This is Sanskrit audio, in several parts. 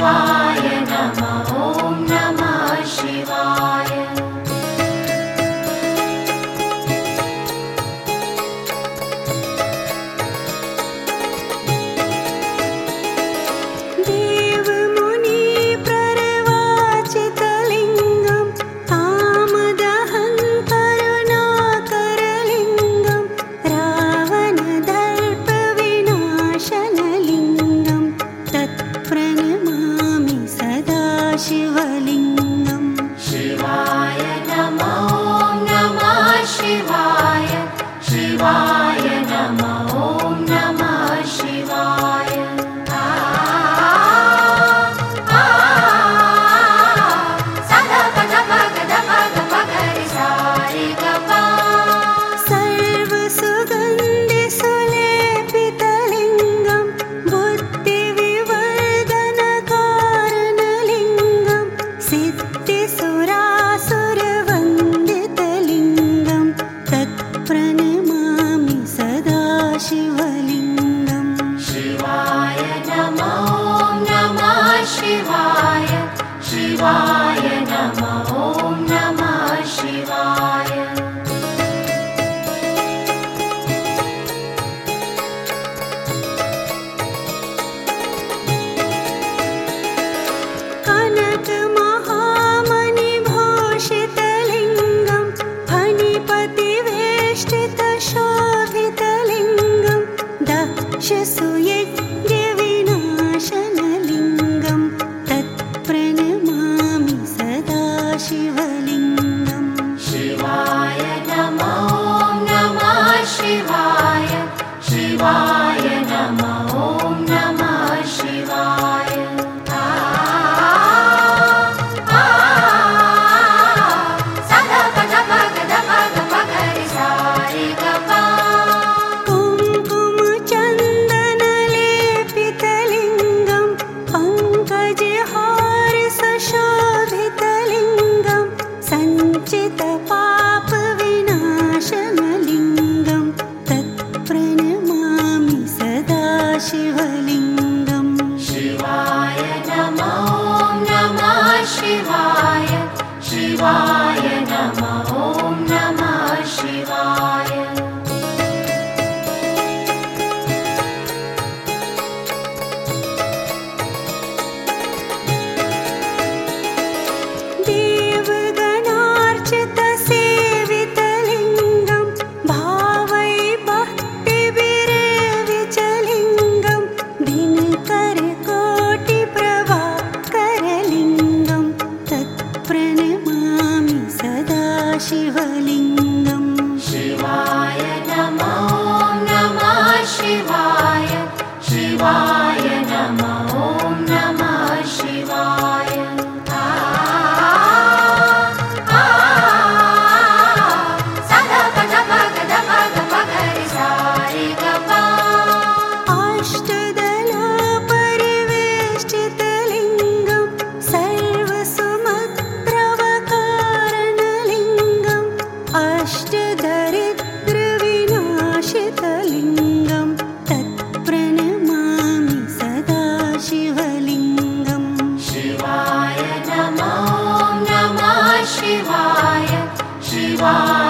Bye. य नमो नमः शिवाय। कनकमहामणि भोषितलिङ्गं शिवलिङ्ग Shivaya. शिवाय नमो नमः शिवाय शिवाय Bye.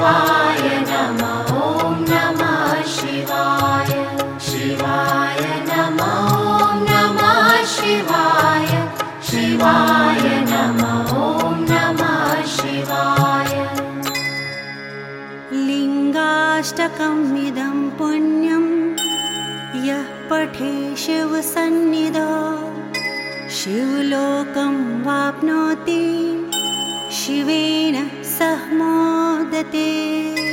शिवाय नमो। नमः शिवाय। शिवाय नमो। नमः शिवाय। शिवाय नमो। नमः शिवाय। लिङ्गाष्टकम् इदं पुण्यं यः पठे शिवसन्निध शिवलोकं वाप्नोति। शिवेन सह प्रपद्यते